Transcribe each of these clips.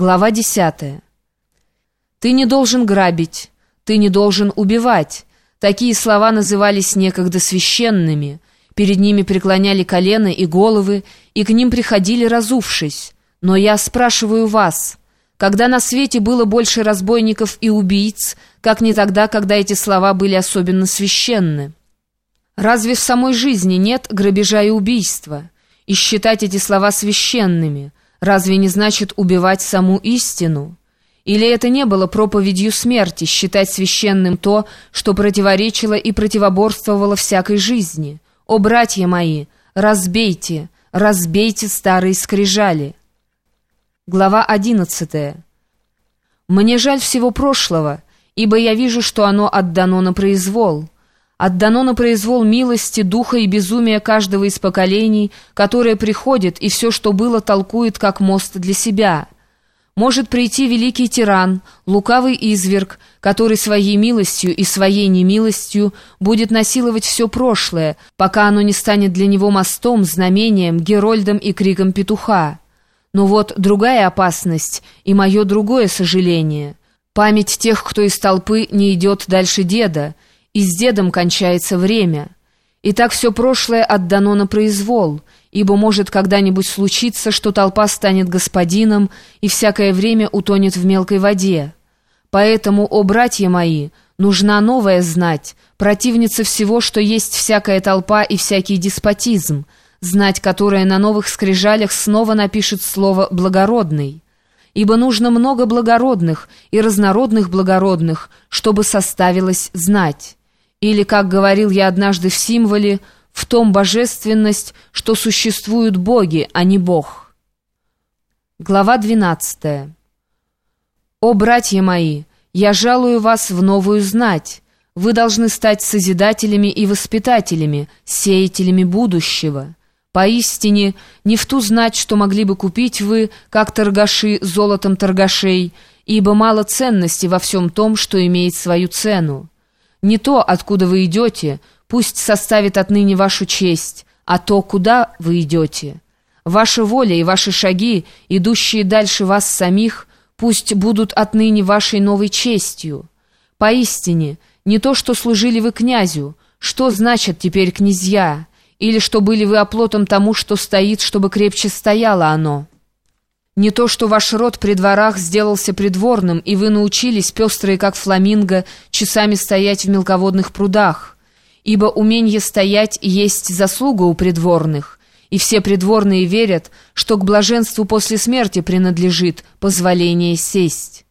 Глава 10. «Ты не должен грабить, ты не должен убивать». Такие слова назывались некогда священными. Перед ними преклоняли колено и головы, и к ним приходили разувшись. Но я спрашиваю вас, когда на свете было больше разбойников и убийц, как не тогда, когда эти слова были особенно священны? Разве в самой жизни нет грабежа и убийства? И считать эти слова священными – разве не значит убивать саму истину? Или это не было проповедью смерти, считать священным то, что противоречило и противоборствовало всякой жизни? О, братья мои, разбейте, разбейте старые скрижали. Глава одиннадцатая. Мне жаль всего прошлого, ибо я вижу, что оно отдано на произвол отдано на произвол милости, духа и безумия каждого из поколений, которое приходит и все, что было, толкует как мост для себя. Может прийти великий тиран, лукавый изверг, который своей милостью и своей немилостью будет насиловать все прошлое, пока оно не станет для него мостом, знамением, герольдом и криком петуха. Но вот другая опасность и мое другое сожаление. Память тех, кто из толпы не идет дальше деда, и с дедом кончается время. И так все прошлое отдано на произвол, ибо может когда-нибудь случиться, что толпа станет господином и всякое время утонет в мелкой воде. Поэтому, о братья мои, нужна новая знать, противница всего, что есть всякая толпа и всякий деспотизм, знать, которая на новых скрижалях снова напишет слово «благородный» ибо нужно много благородных и разнородных благородных, чтобы составилось знать». Или, как говорил я однажды в символе, в том божественность, что существуют боги, а не Бог. Глава 12. «О, братья мои, я жалую вас в новую знать. Вы должны стать созидателями и воспитателями, сеятелями будущего. Поистине, не в ту знать, что могли бы купить вы, как торгаши, золотом торгашей, ибо мало ценности во всем том, что имеет свою цену. Не то, откуда вы идете, пусть составит отныне вашу честь, а то, куда вы идете. Ваша воля и ваши шаги, идущие дальше вас самих, пусть будут отныне вашей новой честью. Поистине, не то, что служили вы князю, что значит теперь князья, или что были вы оплотом тому, что стоит, чтобы крепче стояло оно». Не то, что ваш род при дворах сделался придворным, и вы научились, пестрые как фламинго, часами стоять в мелководных прудах. Ибо уменье стоять есть заслуга у придворных, и все придворные верят, что к блаженству после смерти принадлежит позволение сесть.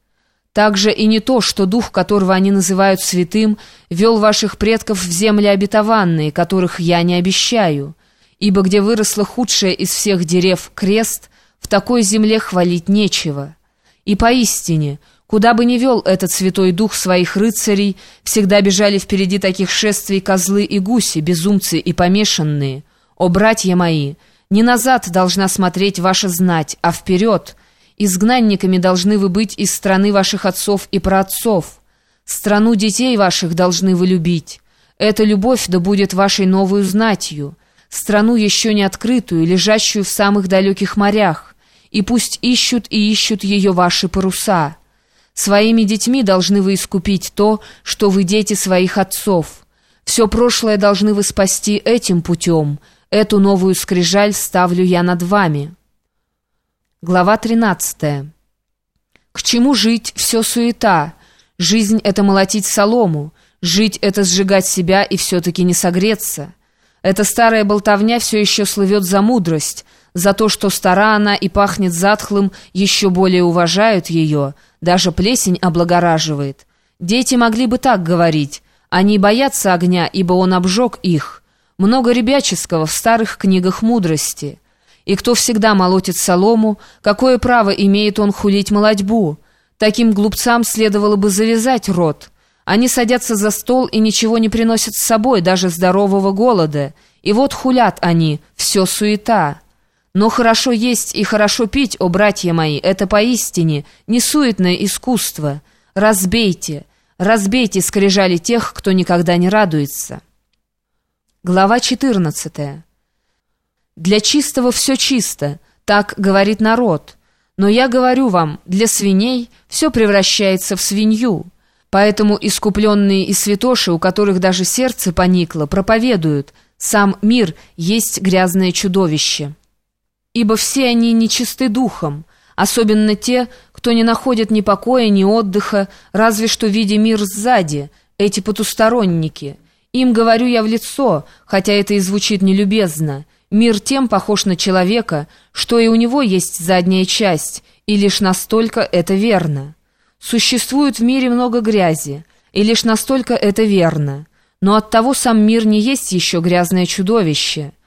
Также и не то, что дух, которого они называют святым, вел ваших предков в земли обетованные, которых я не обещаю. Ибо где выросло худшее из всех дерев крест — в такой земле хвалить нечего. И поистине, куда бы ни вел этот святой дух своих рыцарей, всегда бежали впереди таких шествий козлы и гуси, безумцы и помешанные. О, братья мои, не назад должна смотреть ваша знать, а вперед. Изгнанниками должны вы быть из страны ваших отцов и праотцов. Страну детей ваших должны вы любить. Эта любовь да будет вашей новую знатью страну еще не открытую, лежащую в самых далеких морях, и пусть ищут и ищут ее ваши паруса. Своими детьми должны вы искупить то, что вы дети своих отцов. Все прошлое должны вы спасти этим путем. Эту новую скрижаль ставлю я над вами. Глава 13. К чему жить все суета? Жизнь — это молотить солому, жить — это сжигать себя и все-таки не согреться. Эта старая болтовня все еще слывет за мудрость, за то, что стара она и пахнет затхлым, еще более уважают ее, даже плесень облагораживает. Дети могли бы так говорить. Они боятся огня, ибо он обжег их. Много ребяческого в старых книгах мудрости. И кто всегда молотит солому, какое право имеет он хулить молодьбу? Таким глупцам следовало бы завязать рот». Они садятся за стол и ничего не приносят с собой, даже здорового голода. И вот хулят они, все суета. Но хорошо есть и хорошо пить, о братья мои, это поистине не суетное искусство. Разбейте, разбейте скрижали тех, кто никогда не радуется. Глава 14. Для чистого все чисто, так говорит народ. Но я говорю вам, для свиней все превращается в свинью. Поэтому искупленные и святоши, у которых даже сердце поникло, проповедуют, сам мир есть грязное чудовище. Ибо все они нечисты духом, особенно те, кто не находит ни покоя, ни отдыха, разве что видя мир сзади, эти потусторонники. Им говорю я в лицо, хотя это и звучит нелюбезно. Мир тем похож на человека, что и у него есть задняя часть, и лишь настолько это верно. Существует в мире много грязи, и лишь настолько это верно. Но оттого сам мир не есть еще грязное чудовище –